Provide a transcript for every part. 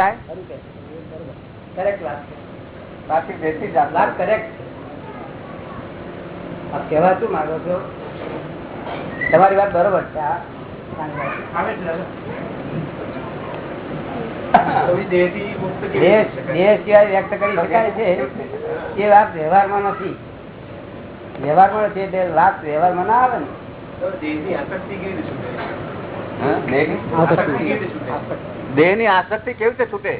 થાય? કરેક્ટ વાત છે. વાત કરેક્ટ આપ કહેવા શું માંગો છો? તમારી વાત બરોબર છે વ્યક્ત કરી શકાય છે. એ વાત વ્યવહારમાં નથી. વ્યવહારમાં છે તે વાત વ્યવહારમાં ના આવે ને. દેહની આસક્તિ કેવી રીતે છૂટે?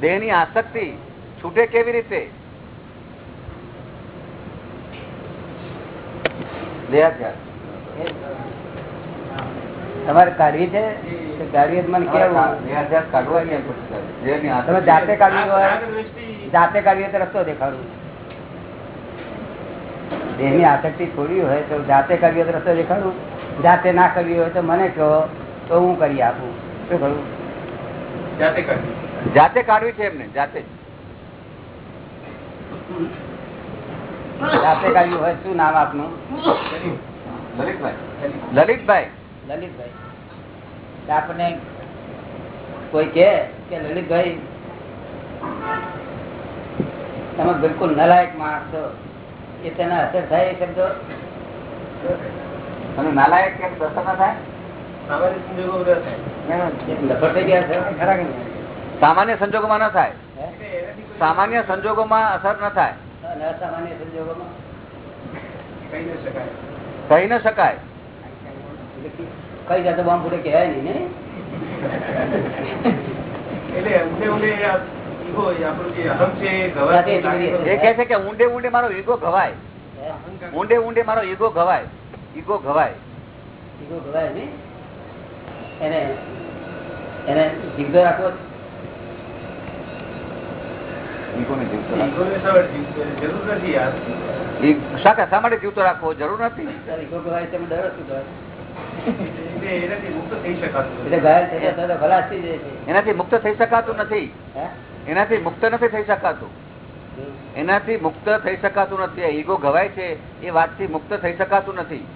દેહની આસક્તિ છૂટે કેવી રીતે? તમારે કાઢવી છે? જાતે કાઢવી જાતે કાઢવી તો રસ્તો દેખાડું. દેહની આસક્તિ છોડવી હોય તો જાતે કરવી હોય તો રસ્તો દેખાડું. જાતે ના કરવી હોય તો મને કહો તો હું કરી આપું. શું કરું? જાતે કાઢવી છે એમને જાતે જાતે કાઢ્યું હોય શું નામ આપનું? લલિતભાઈ. લલિતભાઈ. લલિતભાઈ. આપણને કોઈ કે કે લલિતભાઈ તમે બિલકુલ નલાયક માણસ છો. એ તેને અસર થાય એ શબ્દો? અને નાલાયક કેમ દર્શન ના થાય. સામાન્ય સંજોગોમાં ન થાય. સામાન્ય સંજોગોમાં અસર ન થાય. કહી ન શકાય. કઈ જાતે બોમ્બ ફૂટે કહેવાય નહીં ને ઊંડે ઊંડે મારો ઈગો ઘવાય. ઊંડે ઊંડે મારો ઈગો ઘવાય. ઈગો ઘવાય. ઈગો ઘવાય નહીં એને એને જીવતો રાખવો? શા માટે જીવતો જરૂર નથી? ગવાય ગવાય એનાથી મુક્ત થઈ શકાતું નથી. એનાથી મુક્ત નથી થઈ શકાતું. એનાથી મુક્ત થઈ શકાતું નથી. ઈગો ઘવાય છે એ વાતથી મુક્ત થઈ શકાતું નથી.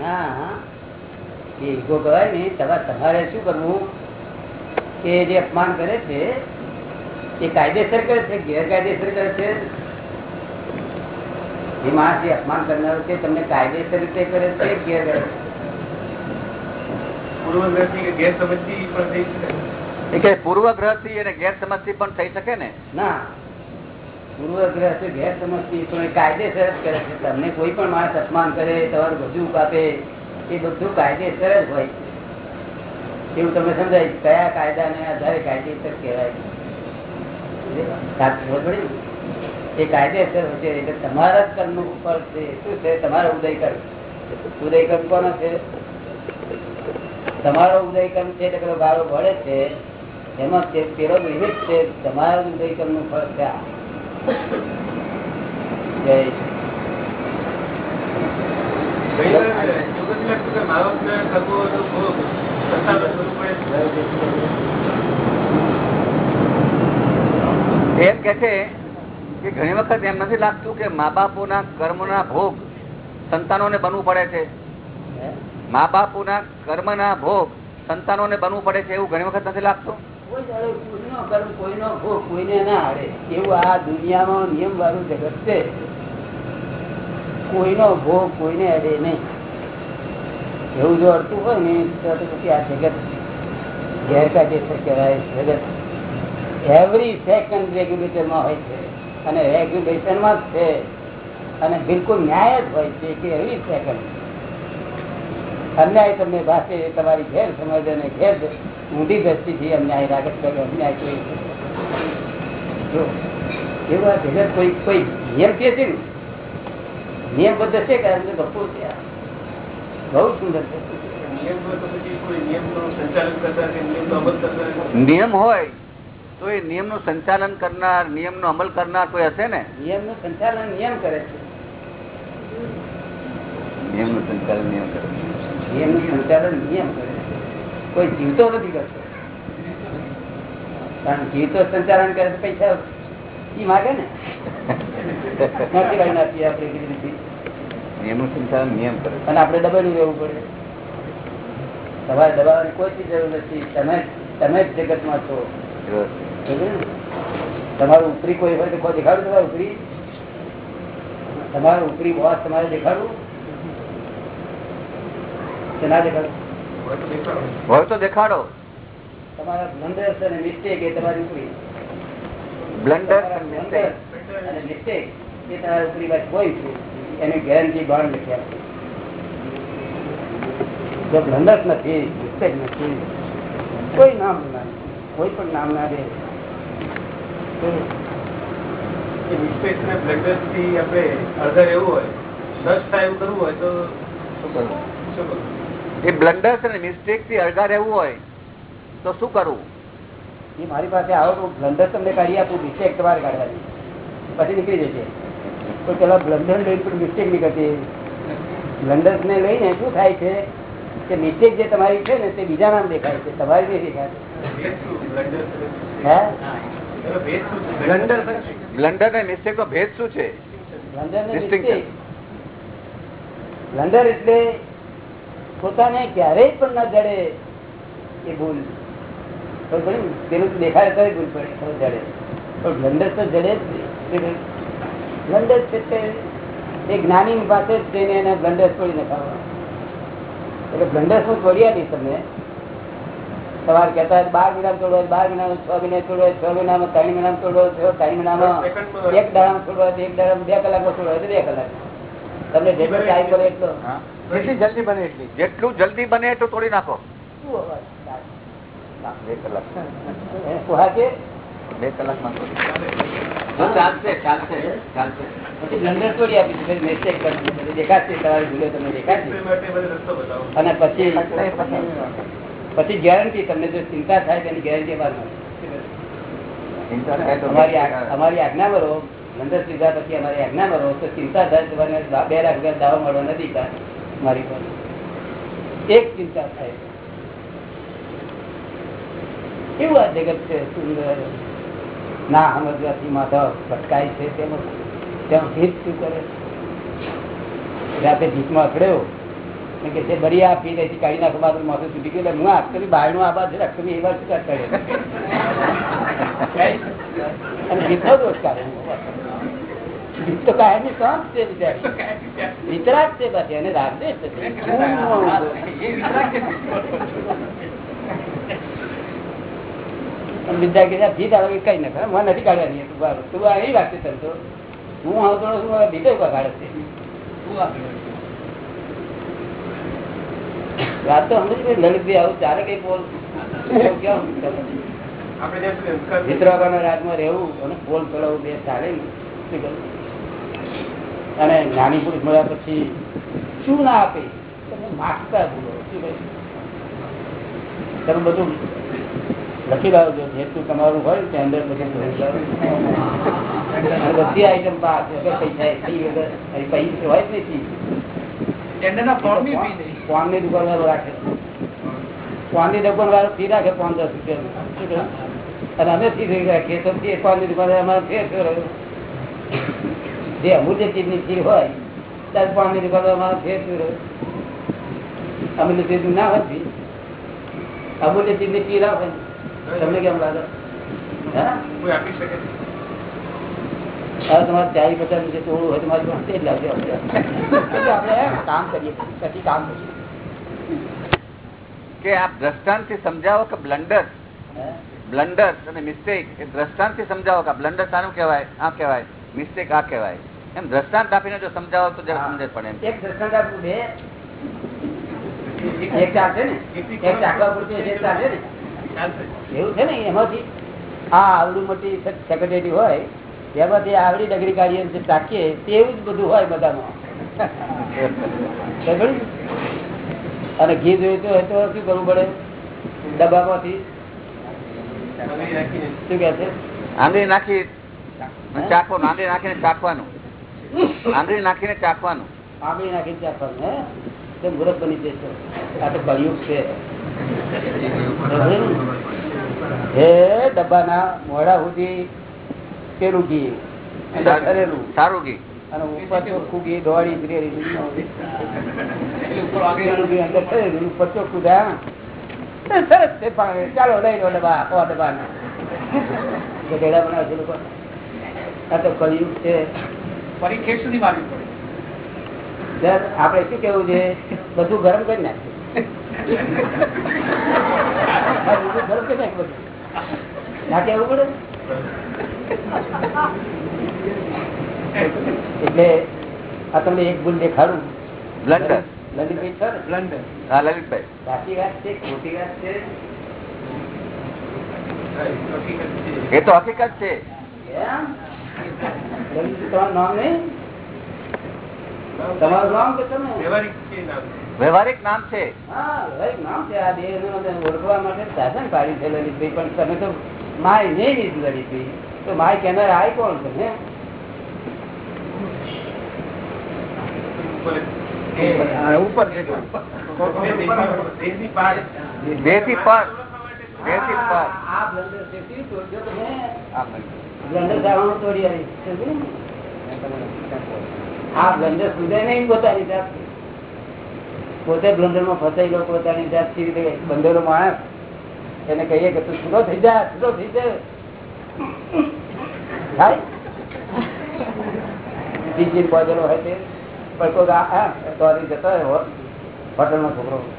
ના હા. ઈગો ગવાય ને તમારે શું કરવું? કે જે અપમાન કરે છે એ કાયદેસર કરે છે ગેરકાયદેસર કરે છે? એ માણસ જે અપમાન કરનારો છે તમને કાયદેસર રીતે કરે છે ગેરકાયદેસર એ પૂર્વગ્રહથી અને ગેરસમજથી પણ થઈ શકે ને? ના. પૂર્વગ્રહ છે ગેરસમજથી પણ કાયદેસર જ કરે છે. તમને કોઈ પણ માણસ અપમાન કરે તમારું બધું કાપે એ બધું કાયદેસર જ હોય. છે એવું તમને સમજાય કયા કાયદાને આધારે કાયદેસર કહેવાય એ કાયદેસર છે એટલે તમારા જ કર્મ ઉપર છે. શું છે? તમારો ઉદય કર્મ. કોનો છે? તમારો ઉદયકર્મ છે એટલે ગાળો ભળે છે. એમાં પેલો નિમિત્ત છે. તમારા ઉદયકર્મનું ફળ છે. જય એમ કે છે કે ઘણી વખત એમ નથી લાગતું કે મા બાપોના કર્મના ભોગ સંતાનોને બનવું પડે છે? મા બાપોના કર્મના ભોગ સંતાનોને બનવું પડે છે એવું ઘણી વખત નથી લાગતું કોઈનો ભોગ કોઈને ના આડે એવું આ દુનિયામાં નિયમ વાળું જગત છે કોઈનો ભોગ કોઈને અડે નહીં એવું જો અડતું હોય ને તો પછી આ જગત ગેરકાયદેસર કહેવાય જગત. એવરી સેકન્ડ રેગ્યુલેટરમાં હોય છે. અને રેગ્યુલેશનમાં જ છે. અને બિલકુલ ન્યાય જ હોય છે કે એવરી સેકન્ડ અન્યાય તમને ભાષે તમારી ઘેર સમજ અને ઘેર ઊંધી દ્રષ્ટિથી અન્યાય લાગે છે અન્યાય કોઈ જો, એવા જગત કોઈ કોઈ નિયમ છે ને નિયમબદ્ધ છે કારણ કે છે આ. બહુ સુંદર છે. નિયમ હોય તો એ નિયમનું સંચાલન કરતા કે નિયમનો અમલ કરતા નિયમ કરનાર નિયમનો અમલ કરનાર કોઈ હશે ને? નિયમનું સંચાલન નિયમ કરે છે. નિયમનું સંચાલન નિયમ કરે નિયમનું સંચાલન નિયમ કરે કોઈ જીવતો નથી કરતો. કારણ જીવતો સંચાલન કરે તો પૈસા ઈ માગે ને? નથી નાખીએ આપણે નથી સંચાલન નિયમ કરે. અને આપણે દબાવી રહેવું પડે. તમારે દબાવવાની કોઈ જરૂર નથી. તમે તમે જ જગતમાં છો. તમારું ઉપરી કોઈ હોય તો કોઈ દેખાડું તમારું ઉપરી? તમારું ઉપરી બોસ તમારે દેખાડવું? કે ના દેખાડવું હોય તો દેખાડો. હોય તમારા બ્લન્ડર્સ અને મિસ્ટેક એ તમારી ઉપરી. બ્લન્ડર તમારા blunders અને મિસ્ટેક એ તમારી ઉપરી વાત કોઈ છે એની ગેરંટી બાણ લખી આપે જો બ્લન્ડર્સ નથી મિસ્ટેક નથી કોઈ નામ ના કોઈ પણ નામ ના દે. ને થી આપણે હોય દસ એવું કરવું હોય તો શું કરવું? શું કરવું? એ બ્લન્ડર્સ અને મિસ્ટેકથી અળગા રહેવું હોય તો શું કરવું? એ મારી પાસે આવો તો બ્લન્ડર તમને કાઢી આપું મિસ્ટેક તમારે કાઢવાની. પછી નીકળી જશે તો પેલા બ્લન્ડર લઈ પણ મિસ્ટેક નીકળતી. બ્લન્ડર્સ ને લઈને શું થાય છે કે મિસ્ટેક જે તમારી છે ને તે બીજા નામ દેખાય છે તમારી નહીં દેખાય. બ્લન્ડર અને મિસ્ટેક નો ભેદ શું છે? બ્લન્ડર ને Distinction. મિસ્ટેક બ્લન્ડર એટલે પોતાને ક્યારેય પણ ના જડે એ ભૂલ. પેલું તો દેખાય તો ભૂલ પડે તો જડે. પણ બ્લન્ડર તો જડે જ નહીં. બ્લન્ડર છે તે એ જ્ઞાની પાસે જ છે એને બ્લન્ડર છોડી નખાવવા એટલે બ્લન્ડર હું છોડી આપીશ તમને. સવાર કેતા બાર મહિના છોડો બાર મહિના છ મહિના છોડો છ મહિનામાં ત્રણ મહિના છોડો ત્રણ મહિનામાં એક દાડામાં છોડવા એક દાડામાં બે કલાકમાં છોડવા બે કલાક. તમને જેટલો ટાઈમ મળે એટલો. હા? જેટલી જલ્દી બને એટલી. જેટલું જલ્દી બને એટલું તોડી નાખો. શું બે કલાક? બે કલાકમાં અને પછી પછી ગેરંટી તમને જો ચિંતા થાય તેની ગેરંટી અમારી આજ્ઞા કરો લંડન લીધા પછી અમારી આજ્ઞા કરો તો ચિંતા થાય તમારે બે લાખ રૂપિયા દાવા મળવા નથી મારી પર. એક ચિંતા થાય. કેવું આ જગત છે સુંદર? ના સમજવાથી માથા ભટકાય છે તેમાં ત્યાં ભીત શું કરે? રાતે ભીતમાં અથડ્યો. કે આખરી એ વાર શું અને ભીતનો દોષ કાઢે. ભીત તો કાયમી શાંત છે વિતરાગ છે પછી અને વિદ્યા કે ભીત આવે કઈ ના કરે. મને નથી કાઢવાની તું આ નહીં રાખતી તને તો. હું આવતો હું ભીતે ઊભા કાઢે છે? વાત તો સમજ લલિતભાઈ આવું ચાલે કઈ બોલ. વિતરાગોના રાજમાં રહેવું અને પોલ ચલાવવું બે ચાલે ને? અને જ્ઞાની પુરુષ મળ્યા પછી શું ના આપે? તમે માગતા ભૂલો શું તમે બધું લખી લાવજો જેટલું તમારું હોય તે અંદર બધું આઈટમ પાસ વગર પૈસા ફી વગર પૈસા હોય જ પાનની દુકાન વાળો રાખે પાનની દુકાન વાળો ફી રાખે પાંચ દસ રૂપિયા અને અમે ફી ફી રાખીએ તો તે પાનની દુકાન અમારે ફેર. જે અમૂલ્ય ચીજની ફી હોય ત્યારે પાનની દુકાન અમારે ફેર. અમૂલ્ય ચીજ ના હોય ફી અમૂલ્ય ચીજની ફી હોય તમને કેમ લાગે? તમારે ચારી પચાસ રૂપિયા તોડવું હોય તમારે મારી પાસે જ લાગે આપણે. કામ કરીએ પછી કામ કરીએ. કે આપ દ્રષ્ટાંતથી સમજાવો કે બ્લન્ડર? બ્લન્ડર અને મિસ્ટેક એ દ્રષ્ટાંતથી સમજાવો કે બ્લન્ડર સારું કહેવાય આ કહેવાય મિસ્ટેક આ કહેવાય. એમ દ્રષ્ટાંત આપીને જો સમજાવો તો જરા સમજ પડે એમ. એક દ્રષ્ટાંત આપવું બે. એક ચાલશે ને? એક ચાકવા પૂરતું એક ચાલશે ને? એવું છે ને એમાંથી આ આવડું મોટી સેક્રેટરી હોય એમાંથી આવડી ડગરી કાર્ય જે તેવું જ બધું હોય બધામાં. અને ઘી જોઈતું હોય તો શું કરવું પડે? ડબ્બામાંથી. શું કે છે? આંધળી નાખી ચાખવાનું આંધળી નાખીને ચાખવાનું. આંધળી નાખીને ચાખવાનું. આંબળી નાખીને ચાખવાનું હે? તે મુરત બની જશે? આ તો કળિયુગ છે. હે ડબ્બાના મોડા સુધી પેલું ઘી. સારું. ઘી. અને ઉપર ચોખ્ખું ઘી દોડી ઉપર ચોખ્ખું થયા સરસ છે પાણી ચાલો લઈ લો ડબ્બા સો ડબ્બાના. ગધેડા બનાવે છે લોકો. આ તો છે. સુધી મારવી પડે. આપણે શું કેવું છે? બધું ગરમ કરી નાખે એટલે આ તમને એક ભૂલ દેખાડું બ્લન્ડર લલિતભાઈ છો ને? લંડન હા લલિતભાઈ. સાચી વાત છે ખોટી વાત છે. એ તો હકીકત છે. તમારું નામ કે તમે? વ્યવહારિક નામ. છે. ભાઈ નામ છે આ દેહ ઓળખવા માટે સાધન પાડ્યું છે લલિતભાઈ પણ તમે તો માય નહીં લીધું લલિતભાઈ. તો માય કેનાર આય કોણ તમે ઉપર ઉપર છે. દેશની- દેશની પાર. દેહથી પર આ બ્લન્ડર સુધે નહીં પોતાની જાતથી પોતે બ્લન્ડરમાં ફસાઈ ગયો પોતાની જાતથી રીતે બંધેલો માણસ? એને કહીએ કે તું છૂટો થઈ જા છૂટો થઈ જાય થાય? બીજી બાજેલો હોય તે. પણ કોઈ આ- આ જતો હોય હો- હોટલનો છોકરો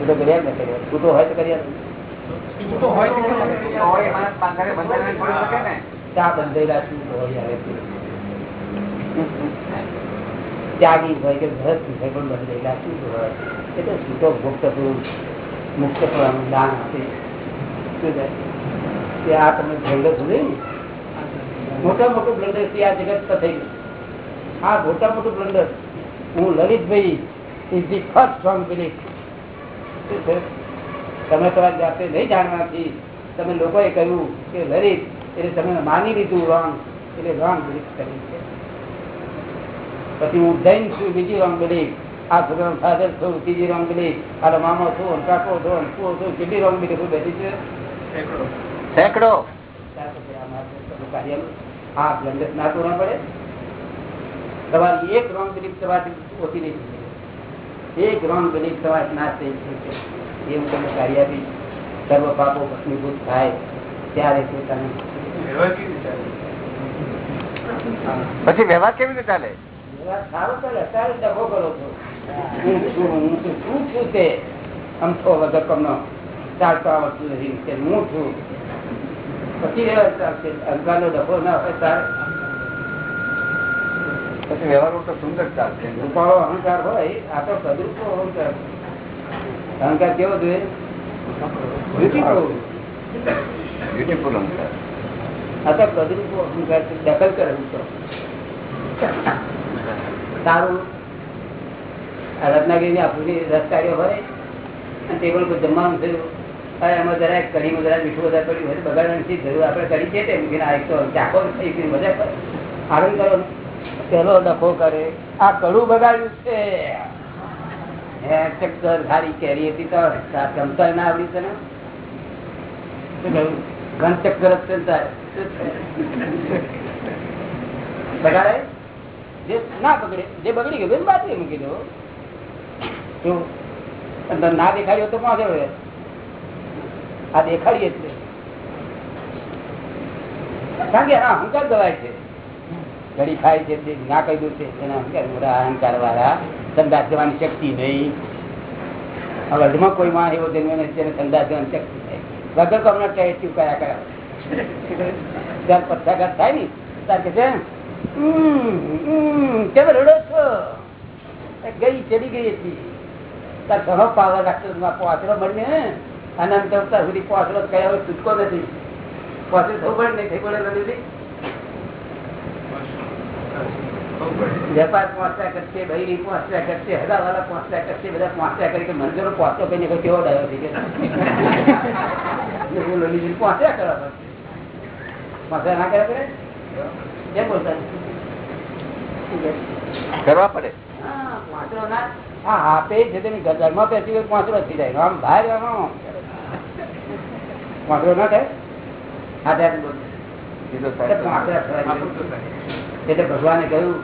છૂટો કરી ને કર્યા. છૂટો હોય તો કરી આપ. છૂટો હોય તો કેમ? તો એ માણસ પાંખરે બંધાઈને છોડી શકે ને? ચા બંધેલા હોય? ત્યાગી હોય કે ભરત હોય પણ બંધેલા શું હોય? એ તો છૂટો મુક્ત મુક્ત થવાનું દાન આપે. શું કે આ તમે ખોલી ને? મોટા મોટું બ્લન્ડરથી આ જગત પર થઈ ગયું. આ મોટા મોટું બ્લન્ડર હું Lalitbhai is the first strong belief તમે તમારી જાતે નહીં જાણવાથી તમે લોકોએ કહ્યું કે લલિત, એટલે તમે માની લીધું રોંગ એટલે રોંગ બિલીફ કરી છે. પછી હું જૈન છું બીજી રોંગ બિલીફ આ છોકરા ફાધર છું ત્રીજી રોંગ બિલીફ આ મામો છું કાકો છું અંકુઓ છું કેટલી રોંગ બિલીફ બેઠી છે? સેંકડો. આ બ્લેન્ડર ના પડે. તમારી એક રોંગ બિલીફ તમારી ઓછી નહીં થઈ એક રોંગ બિલીફ તમારી નાશ થઈ શકે. એ હું તમને કાર્ય આપીશ સર્વ પાપો ભસ્મીભૂત થાય. ત્યારે પોતાને વ્યવહાર કેવી રીતે ચાલે? પછી વ્યવહાર કેવી રીતે ચાલે? સારો અત્યારે ડખો કરો છો. હું છું હું છું શું છું તે? આમ તો વગર ચાલતો આવડતું નથી કે હું છું. પછી વ્યવહાર ડખો ના હોય ત્યારે પછી વ્યવહાર તો સુંદર ચાલશે રૂપાળો અહંકાર હોય આ તો કદરૂપો અહંકાર અહંકાર કેવો જોઈએ. બ્યુટીફુલ અંકર આ તો કદરૂપો અહંકાર દખલ કરે હું તો આ રત્નાગીરી આપુની રસકાર્યો હોય અને ટેબલ પર જમવાનું થયું એમાં જરાક કઢીમાં જરાક મીઠું વધારે પડ્યું હોય બગાડવાની શી જરૂર આપણે કરી છે તે મૂકીને આ એક તો ચાકો થઈ ગયું મજા કરે આનંદ કરો. પેલો ડખો કરે આ કડું બગાડ્યું છે. સારી કેરી હતી તો ચમચા ના આવડી છે ને શું કહ્યું? ઘન ચક્કર જ ને? બગાડે? જે ના બગડે જે બગડી ગયું બાજુ મૂકી દો. શું ના દેખાડ્યો તો પહોંચે હવે. આ દેખાડીએ છીએ કારણ કે આ અહંકાર ગવાય છે. ઘડી ખાય છે ના કહી દઉં છે. એના અહંકાર અહંકાર વાળા સંદાસ જવાની શક્તિ નહીં. વર્લ્ડમાં કોઈ માં એવો જન્મ નથી જેને સંદાસ જવાની શક્તિ નહીં. વગર તો હમણાં ટેસ્ટિવ કયા કયા પક્ષાઘાત થાય ને ત્યારે કે છે "હમ, હમ, કેમ રડો છો? ગઈ, ચડી ગઈ હતી. તાર ઘણો પાવર રાખતો પોસડો મળીને અનંત અવતાર સુધી પોસડો કયા હોય છૂટકો નથી. પોસડો થવું નહીં, થઈ પડે નથી વેપાર પહોંચ્યા કરશે, બૈરી પહોંચ્યા કરશે હદાવાલા પહોંચ્યા કરશે, બધા પહોંચ્યા કરી કે મંદિરો પહોંચતો કઈ કોઈ કેવો ડાયો થઈ ગયો કરવા પડશે. પહોંચ્યા ના કર્યા કરે? કેમ બોલતા? કરવા પડે. હા, આપે છે તેની ઘરમાં બેસી ગયો પાંચરો થઈ જાય આમ બહાર આમ. પાંચરો ના થાય? હા એટલે ભગવાને કહ્યું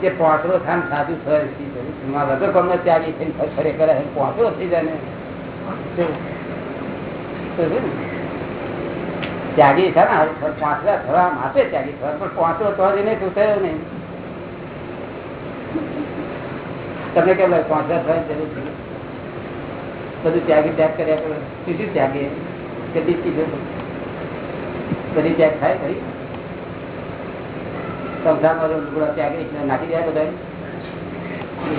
કે પાંચડો થાય સાધુ થયો. માં વગર ત્યાગી થઈને ખરેખર પાંચડો થઈ જાય ને? ત્યાગી છે ને પાંચવા થવા માટે ત્યાગી થવા પણ પાંચવો તો જ એને શું થયો નહીં. તમને કેમ લાગે, પાંચવા થવા જરૂર? છે બધું ત્યાગી, ત્યાગ કર્યા કરે. સીધું ત્યાગી કેટલી ચીજો બધી ત્યાગ થાય ખરી? સંસારમાં લુગડા ત્યાગે નાખી જાય બધા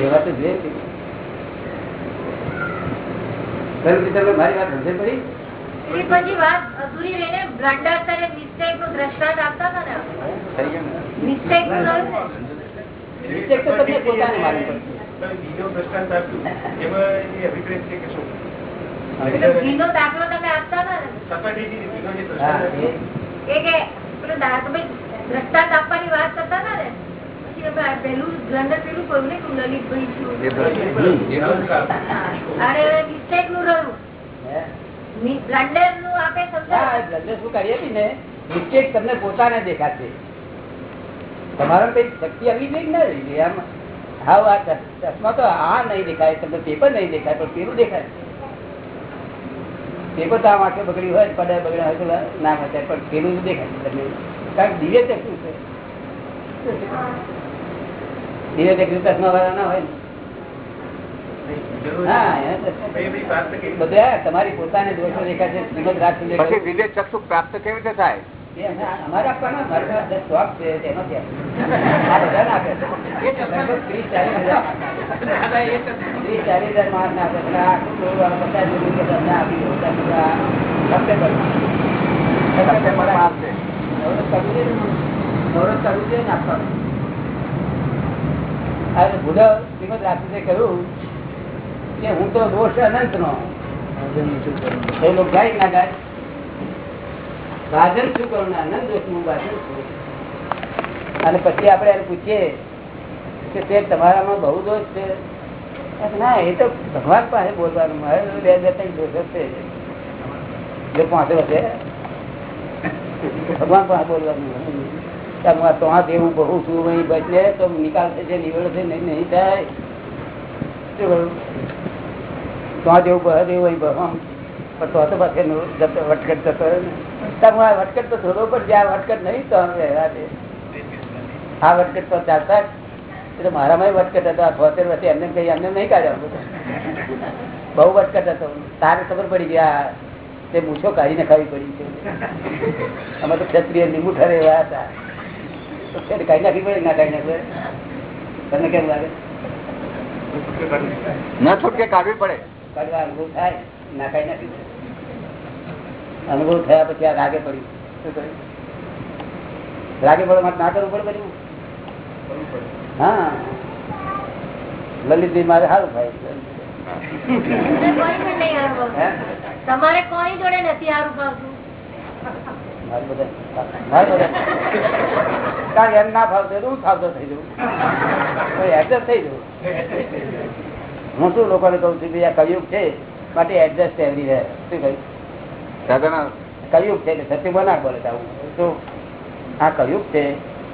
એવા તો જોઈએ છે. તમે મારી વાત સમજે પડી દ્રષ્ટાંત તો આપવાની વાત કરતા હતા ને? પેલું બ્લન્ડર પેલું કહ્યું ને કે લલિતભાઈ છું. અને મિસ્ટેકનું રહ્યું હે? હા, તમને પોતાને દેખાશે. તમારા કઈ શક્તિ આવી કે ના રહી આમ હાવ આ ચશ્મા તો આ નહીં દેખાય તમને પેપર નહીં દેખાય પણ પેલું દેખાય. પેપર તો આમ આંખે બગડી હોય પડે બગડ્યા હોય ના બચાય પણ પેલું દેખાય તમને. કારણ દિવ્ય ચક્ષુ છે દિવ્ય ચક્ષુ ચશ્મા વાળા ના હોય ને. તમારી પોતાને દોષો દેખાય છે શ્રીમદ કહ્યું. દિવ્ય ચક્ષુ પ્રાપ્ત કેવી રીતે થાય? અમારે મારી શોખ છે તેમાંથી ત્રીસ ચાલીસ હજાર. આપે. પચાસ તમને આપી આપશે. નવરત કરવું નવરત કરવું છે. ને આપવાનું. શ્રીમદ રાજચંદ્રે કહ્યું કે હું તો દોષ અનંત નો એ ગાય ના ગાય. ભાજન શું કરું અનંત દોષનું ભાજન અને પછી આપણે એને પૂછીએ કે તે તમારામાં બહુ દોષ છે? ના, એ તો ભગવાન પાસે બોલવાનું. હવે બે બે ત્રણ દોષ હશે. છે જો પાંચ ભગવાન પાસે બોલવાનું. તમારે તો આ બહુ છું, અહીં બચને તો નિકાલ થશે નિવડ છે નહીં નહીં થાય. શું કહ્યું તો દેવું અહીં ભગવાન પણ તો તો પાસે વટકટ જતો રહ્યો ને. વટકટ તો થોડો પણ જ્યાં વટકટ નહીં તો અમે આ વટકટ તો ચાલતા જ. એ તો મારામાં વટકટ હતો, આ થોતેર વર્ષે એમને કઈ એમને નહીં કાઢ્યો બહુ વટકટ હતો. તારે ખબર પડી ગયા તે મૂછો કાઢીને ખાવી પડી છે. અમે તો ક્ષત્રિય લીંબુ ઠરે એવા હતા કાઢી નાખી પડે, ના કાઢી નાખે તમને કેમ લાગે? ન છૂટકે કાઢવી પડે. કાઢવા અનુભવ થાય ના કાઢી અનુભવ થયા પછી આ રાગે પડ્યું. શું કર્યું? રાગે પડવા માટે ના કરવું પડે બધું? હા. લલિતભાઈ મારે સારું થાય. તમારે કોઈ જોડે નથી હારું ભાવતું. કારણ એમ ના ફાવતો હું ફાવતો થઈ જવું એડજસ્ટ થઈ જવું હું શું લોકોને કહું છું કે આ કવિયુગ છે માટે એડજસ્ટ એવરી રહે. શું કહ્યું? કવિયુગ છે એટલે સત્ય બના બોલે તો શું? આ કવિયુગ છે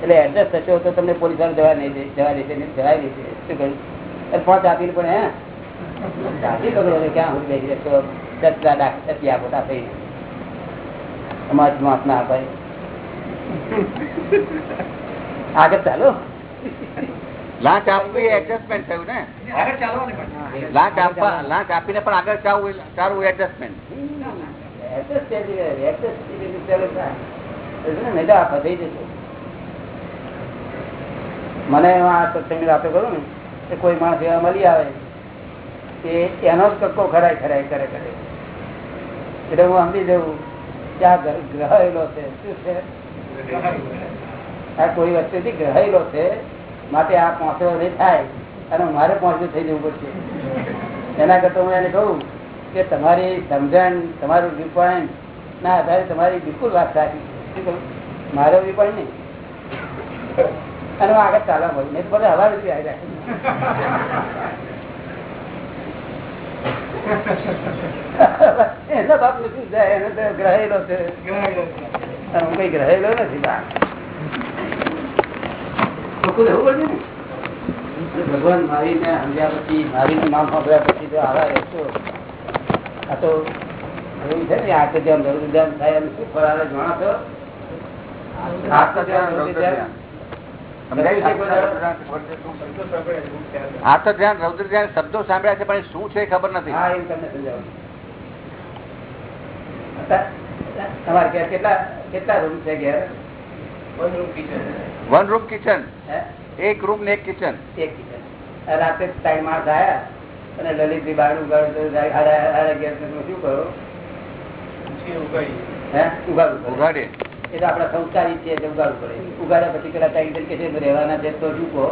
એટલે એડજસ્ટ થશે તો તમને પોલીસવાળા જવા નહીં દે જવા દેશે નહીં જવા દેશે શું કહ્યું? એટલે પાંચ આપીને પણ હે? આપી કરો ક્યાં હું બેસી રહેશો? સત્તા દાખ સત્ય આપો તા થઈ સમાજ માફ ના અપાય આગળ ચાલો. લાંચ આપવી એડજસ્ટમેન્ટ થયું ને? આગળ ચાલવાની પણ. લાંચ આપવા લાંચ આપીને પણ આગળ ચાલવું ચાલવું એડજસ્ટમેન્ટ. મને આ સત્સંગની વાતો કરું ને કે કોઈ માણસ એવા મળી આવે કે એનો જ કક્કો ખરાય ખરાય કરે કરે. એટલે હું સમજી જવું કે આ ગ્રહેલો છે શું છે? આ કોઈ વસ્તુથી ગ્રહેલો છે માટે આ પહોંચવો નહીં થાય અને મારે પહોંચવું થઈ જવું પડશે. એના કરતા હું એને કહું કે તમારી સમજણ તમારું વ્યૂપોઈન્ટ ના આધારે તમારી બિલકુલ વાત સાચી? મારો વ્યૂપોઈન્ટ નહીં. અને હું આગળ ચાલવા મળું નહીં બધા હવા રૂપિયા આવી રાખે. એના બાપ નથી જાય એને ગ્રહેલો છે. હું કઈ ગ્રહેલો નથી ચોખ્ખું રહેવું પડશે ને. ભગવાન મારીને સમજ્યા પછી મારીનું નામ સાંભળ્યા પછી જો આવા રહેશો આ તો એવું છે ને આઠ ધ્યાન ધરું ધ્યાન થાય એમ શું ફરાવે જણાશો જાણો ધ્યાન રૌદ્ર ધ્યાન શબ્દો સાંભળ્યા છે, બહુ ખ્યાલ છે. આ તો ધ્યાન રૌદ્ર ધ્યાન શબ્દો સાંભળ્યા છે પણ શું છે ખબર નથી. હા એવું તમને સમજાવું. તમારે કેટલા કેટલા રૂમ છે ઘેર. વન રૂમ કિચન એક રૂમ ને એક કિચન એક કિચન રાતે ટાઈમ માણસ આવ્યા અને લલિતભાઈ બારણું ઉગાડું શું કરો? ઉગાડવું. એ તો આપડા સંસ્કારી છીએ ઉગાડવું પડે. ઉગાડ્યા પછી પેલા ટાઈમ તરીકે કે છે રહેવાના છે તો શું કહો?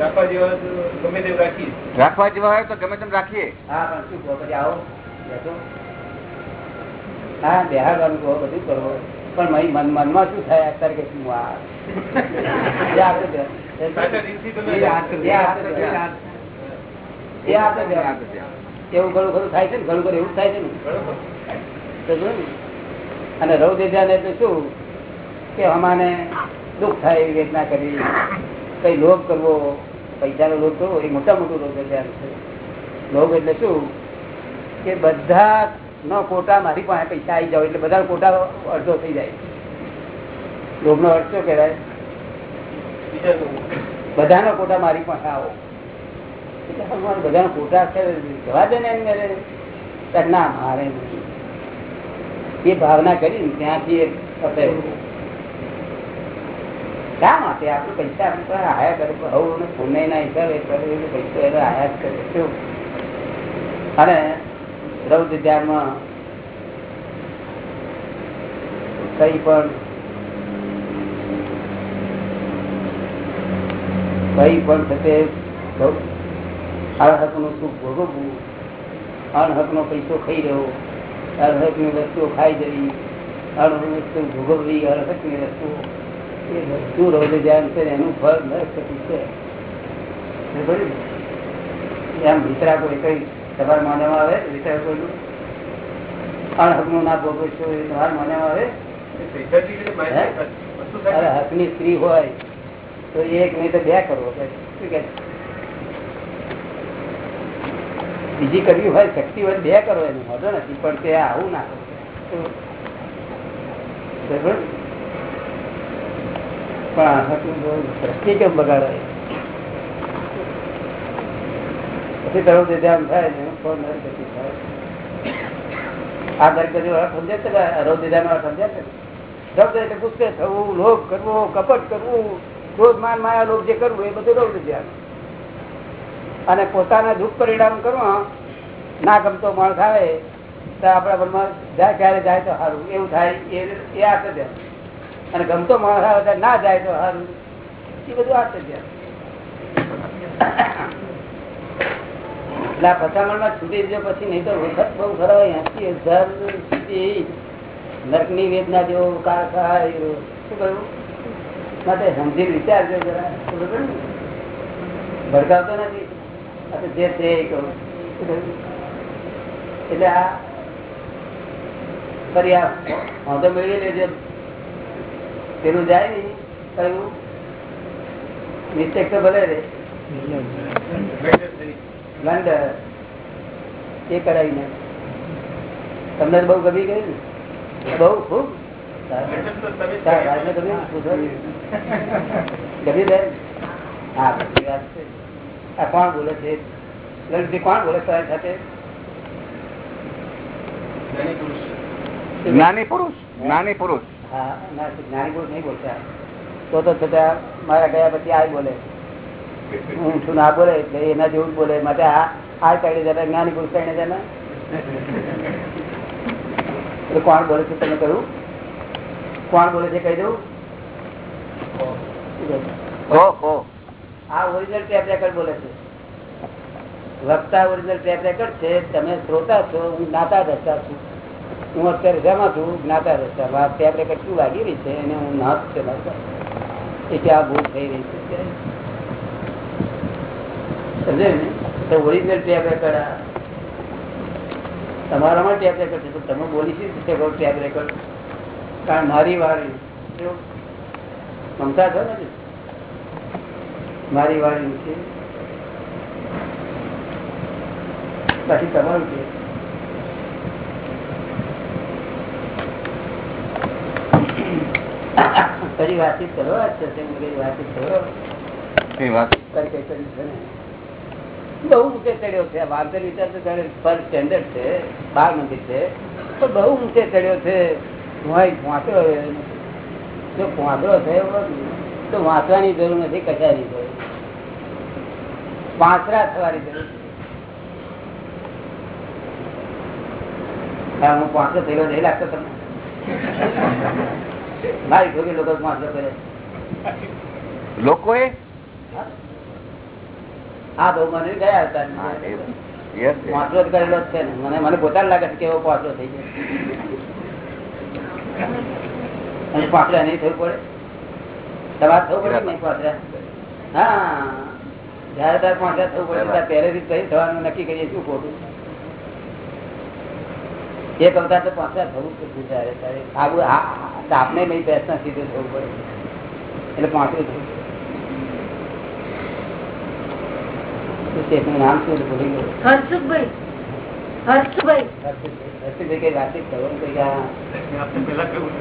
રાખવા જેવા ગમે તેમ રાખીએ. રાખવા જેવા હોય તો ગમે તેમ રાખીએ. હા પણ શું કહો? પછી આવો હા બેહાડવાનું કહો બધું કરો. પણ મય- મન- મનમાં શું થાય અત્યારે કે શું એવું ઘણું ઘણું થાય છે ને? ઘણું ઘણું એવું થાય છે ને? તો અને રૌ દેજાને એટલે શું? કે અમાને દુઃખ થાય એવી વેદના કરી. કઈ લોભ કરવો પૈસાનો લોભ કરવો એ મોટા મોટું રૌદ્ર ધ્યાન છે લોભ એટલે શું? કે બધા નો કોટા મારી પાસે પૈસા આવી જાવ એટલે બધા કોટા અડધો થઈ જાય. લોભનો અર્થ શું કહેવાય? બધાનો કોટા મારી પાસે આવો. એટલે બધાનો કોટા છે જવા દે ને ના મારે એ ભાવના કરી ત્યાંથી શા માટે? આપણે પૈસા આપણે આયા કરે હવે પુણ્ય ના હિસાબે પૈસા આયા જ કરે. શું? અને રૌદ્ર ધ્યાનમાં કઈ પણ કઈ પણ થતે અણહકનું સુખ ભોગવવું અણહક નો પૈસો ખાઈ રહ્યો અણહકની વસ્તુઓ ખાઈ જવી અણહક વસ્તુ ભોગવવી અણહકની વસ્તુઓ, એ વસ્તુ રૌદ્ર ધ્યાન છે એનું ફળ નરક થતું છે? એમ વિતરાકો એ કઈ તમારા માનવામાં આવે વિષય કોઈનું અણહકનું. ના છું, એ તમારા માનવામાં આવે. હકની સ્ત્રી હોય, તો એક નહીં તો બે કરવો બીજી કરવી હોય, શક્તિ હોય, બે કરો, એનું વાંધો નથી, પણ તે આવું ના કરો? પણ હકનું દ્રષ્ટિ કેમ બગાડે? પછી તરફ જે ધ્યાન થાય ને આ નરગતિ વાળા સમજે છે રૌદ્ર ધ્યાન વાળા સમજે છે ગુસ્સે થવું લોભ કરવો, કપટ કરવું, ક્રોધ, માન, માયા, લોભ જે કરવું, એ બધું રૌદ્ર ધ્યાન અને પોતાના દુઃખ પરિણામ કરવા ના ગમતો માણસ આવે, તો આપણા મનમાં જાય ક્યારે જાય તો સારું, એવું થાય, એ આર્ત ધ્યાન અને ગમતો માણસ આવે ના જાય તો સારું, એ બધું આર્ત ધ્યાન આ પચામણમાં છૂટી દીધો પછી નહીં તો વખત બહુ ખરો એસી હજાર વેદના જેવો કાર થાય શું કહ્યું? માટે સમજી વિચારજો જરા. ભડકાવતો નથી. જે છે એ કહું. એટલે આ ફરી આ વાંધો મેળવી લેજો. પેલું જાય ને કહ્યું મિસ્ટેક તો ભલે રે લંડન એ કરાવીને. તમને બહુ ગમી ગયું ને? બહુ ખૂબ બેન? હા બધી વાત છે. આ કોણ બોલે છે? કોણ બોલે તમારી સાથે? જ્ઞાની પુરુષ. જ્ઞાની પુરુષ? હા? ના જ્ઞાની પુરુષ નહીં બોલતા. તો તો છતાં મારા ગયા પછી આ બોલે. છું. ના બોલે? એટલે એના જેવું જ બોલે. માટે આ આ કાઢી જતા જ્ઞાની પુરુષ જતા એટલે કોણ બોલે છે તમે કહ્યું? કોણ બોલે છે કહી દઉં? શું કહ્યું? ઓ ઓ આ ઓરિજિનલ ટેપ રેકર્ડ બોલે છે. વક્તા ઓરિજિનલ ટેપ રેકર્ડ છે. તમે શ્રોતા છો હું જ્ઞાતા દસતા છું. હું અત્યારે જેમાં છું જ્ઞાતા દસતા આ ટેપ રેકર્ડ શું લાગી રહી છે? એને હું નાથ. છે. એટલે આ ભૂલ થઈ રહી છે. ઓરિજિનલ ટેપ રેકર્ડ તમારામાં ટેપ રેકર્ડ છે તો તમે બોલી શી ટેપ રેકર્ડ કારણ મારી વાળી મમતા છો ને? મારી વાળી છે. બાકી તમારું છે. ફરી વાતચીત કરો વાતચીત કરો. કઈ વાત. કરી કઈ કરી છે ને? બહુ ઊંચે ચડ્યો છે. વાંધો વિચાર તો જાણે પર સ્ટેન્ડર્ડ છે બાર મંદિર છે. તો બહુ ઊંચે ચડ્યો છે. હું વાંચો જો થયો તો વાંચવાની જરૂર નથી કશાની જરૂર. પાંચરા થવાની જરૂર હા, પાંચરો થયેલો નહીં લાગતો તમને. મારી છોકરી લોકો પાંચો કરે. લોકોએ? હા બહુ મને ગયા હતા. પાંચરો જ કરેલો જ છે મને મને પોતાને લાગે છે કે એવો થઈ ગયો. અને નહીં થવું પડે? તમારે થવું પડે નહીં પાંચરા હા. જયારે તારે પાંચરા થવું પડે ત્યારે પહેલેથી કઈ થવાનું નક્કી કરીએ શું ખોટું. એક અવતાર તો પાછા થવું પડશે ત્યારે. તારે આવું આપને નહીં બેસના સીધું થવું પડે. એટલે પાંચરું થવું પડે શું છે એનું નામ શું હતું? ભૂલી ગયો હર્ષુભાઈ હર્ષુભાઈ હર્ષિભાઈ કઈ વાતચીત કરો ને કઈ આ આપણે પેલા કહ્યું ને.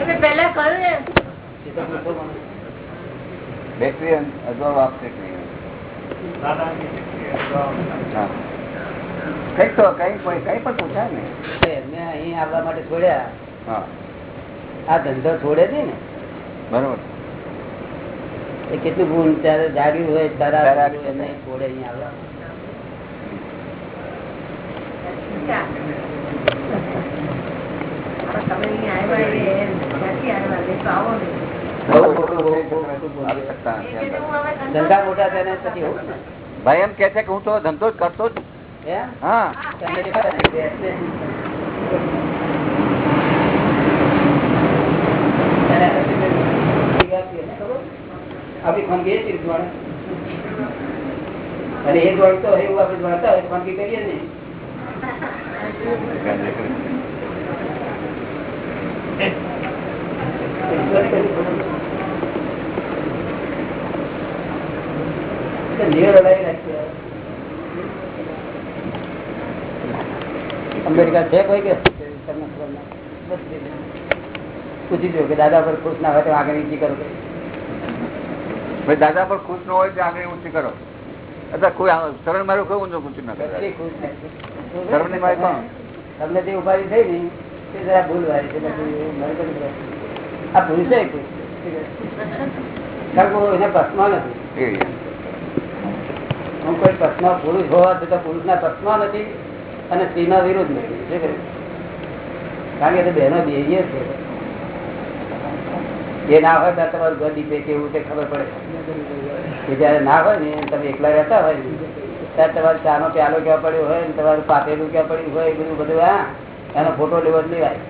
એમને પહેલા કહ્યું ને એ તો પૂછો મને. બેટરી અજવાળો આપશે કે નહીં? દાદાની હા. કંઈક તો કંઈક કોઈ કંઈ પણ પૂછાય ને એમને અહીં આવવા માટે છોડ્યા હા આ ધંધો છોડે છે ને બરોબર એ કેટલું ગુણ ત્યારે જાગ્યું હોય તારા છોડે આવો ધંધો- મોટા થયા ને પછી હોઉં ને? ભાઈ એમ કે છે કે હું તો ધંધો જ કરતો જ એમ હા તમને દેખાય ને બેસને. એને હર્ષિભાઈ એ વાત છે ને ખબર? આપણી ખાનગી એ ચીજ ભણે. અને એ ભણતો હોય એવું આપણે ભણતા હોય તો ખાનગી કરીએ ને અમેરિકા છે કોઈ કે તમને ખબર ના? બધી. પૂછી દો કે દાદા પર ખુશ ના હોય તો આગળ નીચી કરો કે ભાઈ દાદા પર ખુશ ન હોય તો આગળ ઊંચી કરો. અથવા કોઈ શરણ મારું કોઈ ઊંચું ખુશ ના કરે. ખુશની મારી કોણ? તમને જે ઉપાધિ થઈ ને તે જરા ભૂલ વાળી છે. આ ભૂલ છે. કારણ કે એને નથી. હું કોઈ પક્ષમાં પુરુષ હોવા છતાં પુરુષના પક્ષમાં નથી અને સ્ત્રીના વિરુદ્ધ નથી. કારણ કે બહેનો બેહીએ છે. એ ના હોય ત્યાં તમારું ઘર દીપે કેવું છે, ખબર પડે. કે જયારે ના હોય ને, તમે એકલા રહેતા હોય ને, ત્યારે તમારે ચાનો પ્યાલો ક્યાં પડ્યો હોય ને, તમારું પાપેલું ક્યાં પડ્યું હોય, એ બધું બધું, હા, એનો ફોટો લેવો જ લેવાય.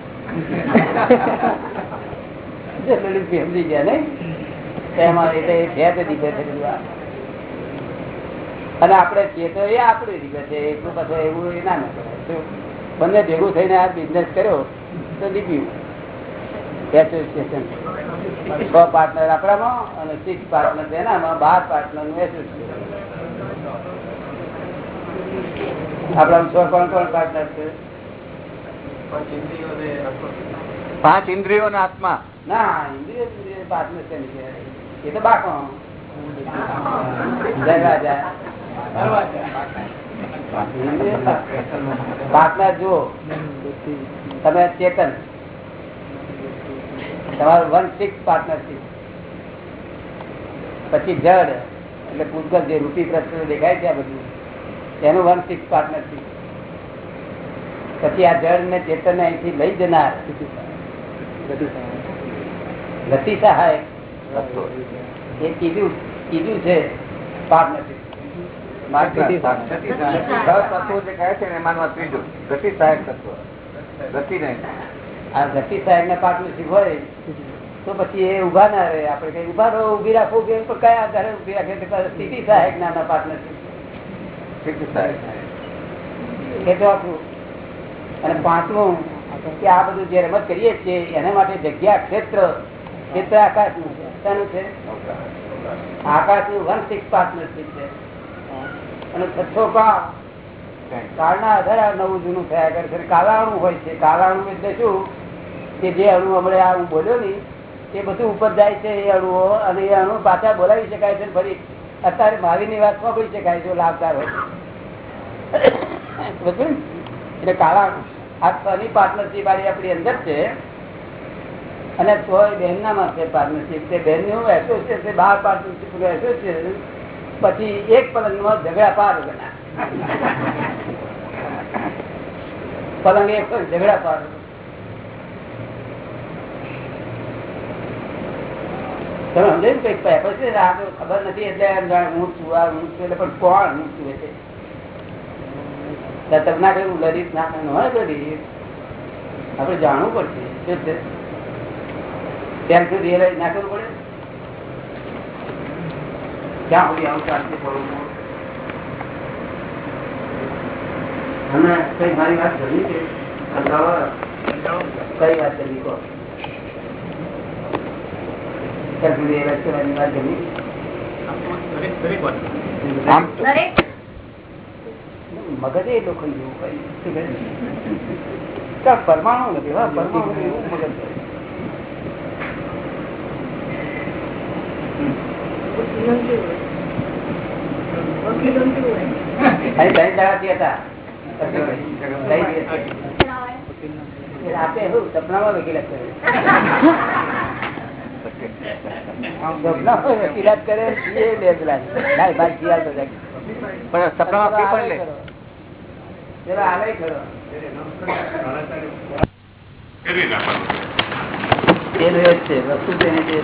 એમાં એટલે એ છે તે દીપે બધું અને આપણે છીએ તો એ આપણી રીતે છે, એટલું બધું એવું એ ના ના કરાય. બંને ભેગું થઈને આ બિઝનેસ કર્યો, તો દીપ્યું એસોસિએશન છ પાર્ટનર આપણામાં અને સિક્સ પાર્ટનર તેનામાં બાર પાર્ટનરનું આપણામાં છ કોણ કોણ પાર્ટનર છે? પાંચ ઇન્દ્રિયો ને આત્મા. ના ઇન્દ્રિય પાર્ટનર છે એ તો બાકો પાર્ટનર જુઓ. તમે ચેતન. તમારું વન સિક્સ પાર્ટનરશીપ પછી જડ એટલે પૂતગલ જે રૂપી પ્રશ્ન દેખાય છે આ બધું એનું વન સિક્સ પાર્ટનરશીપ પછી આ જળ ને ચેતન અહીંથી લઈ જનાર. લતી સહાય એ કીધું કીધું છે પાર્ટનરશીપ ગતિ સહાયક તત્વો ગતિ નહીં આ જતી સાહેબ ને પાર્ટનરશીપ હોય તો પછી એ ઊભા ના રહે. આપડે કઈ ઊભા રહો ઊભી રાખો કે કયા આધારે ઊભી રાખે? સીધી સાહેબ નાના પાર્ટનરશીપ એ તો આખું અને પાંચમું કે આ બધું જે રમત કરીએ છીએ એના માટે જગ્યા ક્ષેત્ર ક્ષેત્ર આકાશનું. છે શાનું છે? આકાશનું વન સિક્સ પાર્ટનરશીપ છે. અને છઠ્ઠો કાળ કાળના આધારે નવું જૂનું થયા કરે છે. કાલાણું હોય છે. કાલાણું એટલે શું? કે જે અણુ હમણાં આ હું બોલ્યો ને, એ બધું ઉપર જાય છે એ અણુઓ, અને એ અણુ પાછા બોલાવી શકાય છે ફરી. અત્યારે ભાવિની વાત સાંભળી શકાય છે લાભદાર હોય? એટલે કાળા આ શનિ પાર્ટનરશીપ આપણી અંદર છે. અને તોય બહેનનામાં છે પાર્ટનરશીપ. તે બહેનનું એસોસિએશન બાર પાર્ટનરશીપ એસોસિએશન પછી એક પલંગમાં ઝઘડા પાર વગરના પલંગ એક ઝઘડા પાર તમે ખબર નથી એટલે પણ કોણ હું છું એટલે તમે ના કહ્યું લલિત ના હોય લલિત. આપણે જાણવું પડશે, શું છે? ત્યાં સુધી રિયલાઇઝ ના કરવું પડે? ક્યાં સુધી આવું શાંતિ થોડું અને કઈ મારી વાત કરવી છે? કઈ વાત કરવી કહો. મગજ એ લોકો પરમાણુ નથી હા પરમાણુ એવું મગજ હતા. રાતે શું સપનામાં વકીલાત કરે સપનામાં વકીલાત કરે એ બે પેલા લાય ભાઈ શિયાળ તો જાય. પણ સપનામાં પીપળ લે પેલો આલય ખરો. એ રહ્યો જ છે વસ્તુ તેને જે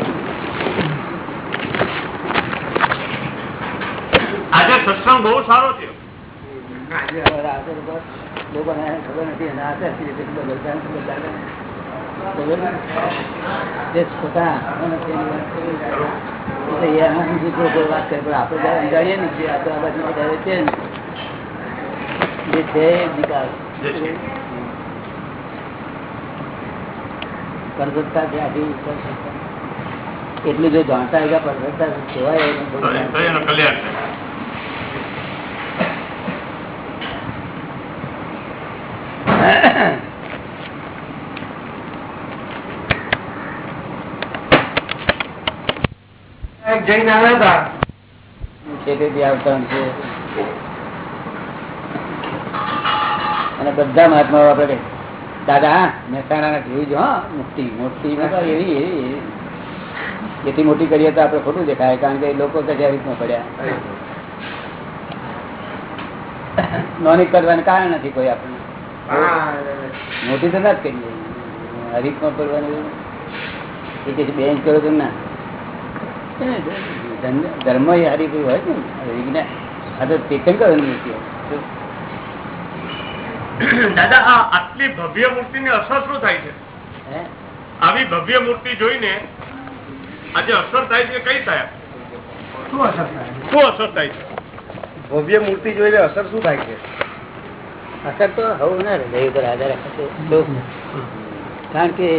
આજે સત્સંગ બહુ સારો છે લોકોને ખબર નથી અને આશા છે કે બધા બધાને ખબર લાગે. ખબર ને? જે પોતાના આત્માને તેની વાત કરી. એટલે એ આમાં સુધી કોઈ કોઈ વાત કરે પણ આપણે જયારે જાણીએ ને કે આ તો આ બાજુ વધારે છે ને. જે છે એ નિકાલ પરસત્તા છે આખી પરસત્તા. એટલું જો જાણતા હોય કે પરસત્તા કહેવાય એને જાણતા. આવ્યા હતા. અને બધા મહાત્મા આપડે દાદા મહેસાણા જોયું છે હા, મોટી મોટી એવી એવી જેથી મોટી કરીએ તો આપણે ખોટું દેખાય, કારણ કે લોકો લોકો કચેરીમાં પડ્યા. નોની કરવાનું કારણ નથી કોઈ આપણને. મોટી તો ના જ કરીએ. હરીફમાં પડવાનું. એ કે બેન કરો ના. ધર્મ એ હરીફ હોય ને વિજ્ઞાન આ તો તીર્થંકર દાદા આ આટલી ભવ્ય મૂર્તિ ને અસર શું થાય છે? આવી ભવ્ય મૂર્તિ જોઈને આજે અસર થાય છે કઈ થાય? શું અસર થાય? શું અસર થાય છે? ભવ્ય મૂર્તિ જોઈને અસર શું થાય છે? અસર તો હવું ના હૃદય ઉપર આધાર રાખે કારણ કે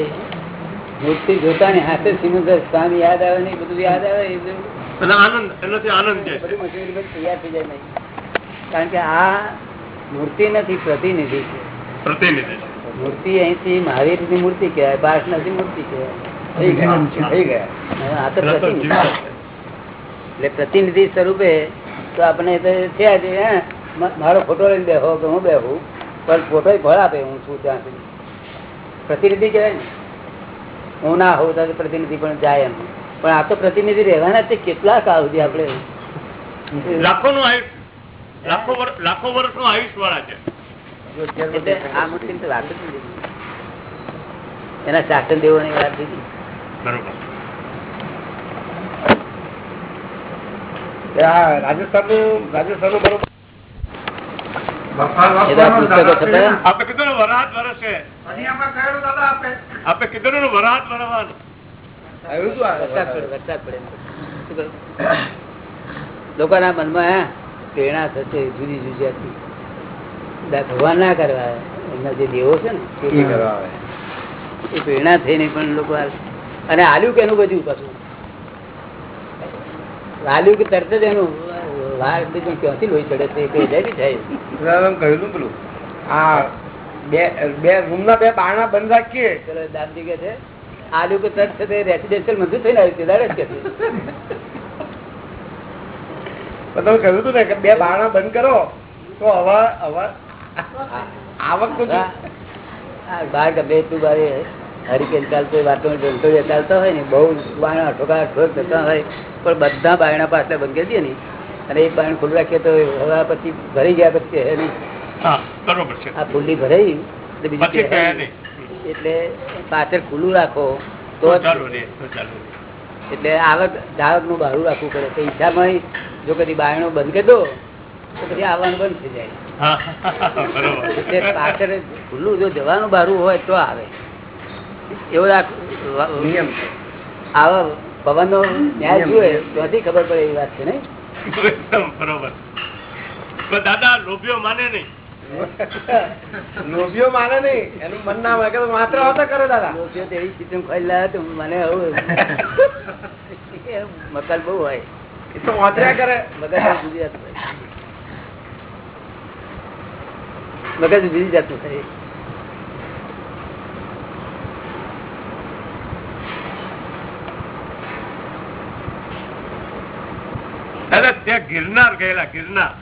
મૂર્તિ જોતાની હાથે સિમંદર સ્વામી યાદ આવે ને બધું યાદ આવે એ બધું. આનંદ એનાથી આનંદ તૈયાર થઈ જાય નહીં કારણ કે આ મૂર્તિ નથી પ્રતિનિધિ છે. પ્રતિનિધિ છે. મૂર્તિ અહીંથી મૂર્તિ કહેવાય પાર્શનાથની મૂર્તિ કહેવાય. થઈ ગયા થઈ ગયા. અને આ તો એટલે પ્રતિનિધિ. સ્વરૂપે તો આપણે થયા છે મારો ફોટો લઈને બેહો કે હું બેહું? પણ ફોટો ફળ આપે હું છું ત્યાં સુધી. પ્રતિનિધિ કહેવાય ને. હું ના હોઉં તો પ્રતિનિધિ પણ જાય એમ. પણ આ તો પ્રતિનિધિ રહેવાના છે કેટલા કાળ સુધી આપણે લાખો નું આયુષ લાખો લાખો વર્ષનું આયુષ વાળા છે એના શાસન દેવોની વાત દીધી બરોબર. રાજસ્થાનનું રાજસ્થાનનું બરોબર લોકોના મનમાં પ્રેરણા થશે જુદી જુદી ભગવાન ના કરવા એમના જે દેવો છે ને એ કરવા આવે. એ પ્રેરણા થઈને પણ લોકો અને આલ્યું કે એનું બધું પાછું? આલ્યું કે તરત જ એનું વાર બીજું ક્યાંથી લોહી ચડે છે? કઈ જાય. થાય કહ્યું પેલું. આ બે બે રૂમ ના બે બારણા બંધ રાખીએ. ચલો દામજી કે છે આ લોકો તરત છે તે રેસિડેન્શિયલ મંજૂર થઈને આવ્યું છે દાડે કે તમે કહ્યું હતું ને કે બે બારણા બંધ કરો તો હવા હવા આવક તો બહાર ગમે એટલું બાર હરિકેન ચાલતો હોય વાતો ચાલતો હોય ને બહુ બારણા ઠોકા ઠોક થતા હોય પણ બધા બારણા પાછળ બંધ કરી દે ને. અને એ પાણી ખુલ્લું રાખીએ તો હવા પછી ભરી ગયા પછી હે નહીં. બરોબર છે. આ ખુલ્લી ભરાઈ એટલે કહે કહે પાછળ ખુલ્લું રાખો તો. એટલે આવક જાવકનું બહારું રાખવું પડે. તો ઈચ્છામાં જો કદી બાયણો બંધ કરી દો તો પછી આવવાનું બંધ થઈ જાય. એટલે પાછળ ખુલ્લું જો જવાનું બહારું હોય તો આવે. એવો રાખ નિયમ છે. આવા પવન નો ન્યાય જુએ ત્યાંથી ખબર પડે એવી વાત છે નહીં? બરોબર. દાદા લોભ્યો માને નહીં. લોભીઓ માને નહીં. એનું મન ના હોય કે માત્ર હોતા કરે દાદા. લોભીઓ તેવી સ્થિતિ ખાઈ તો મને હવે મકાન બહુ હોય. એ તો વાંચર્યા કરે. મગજ જુદી જતું મગજ બીજી જાતનું થાય દાદા ત્યાં ગિરનાર ગયેલા ગિરનાર.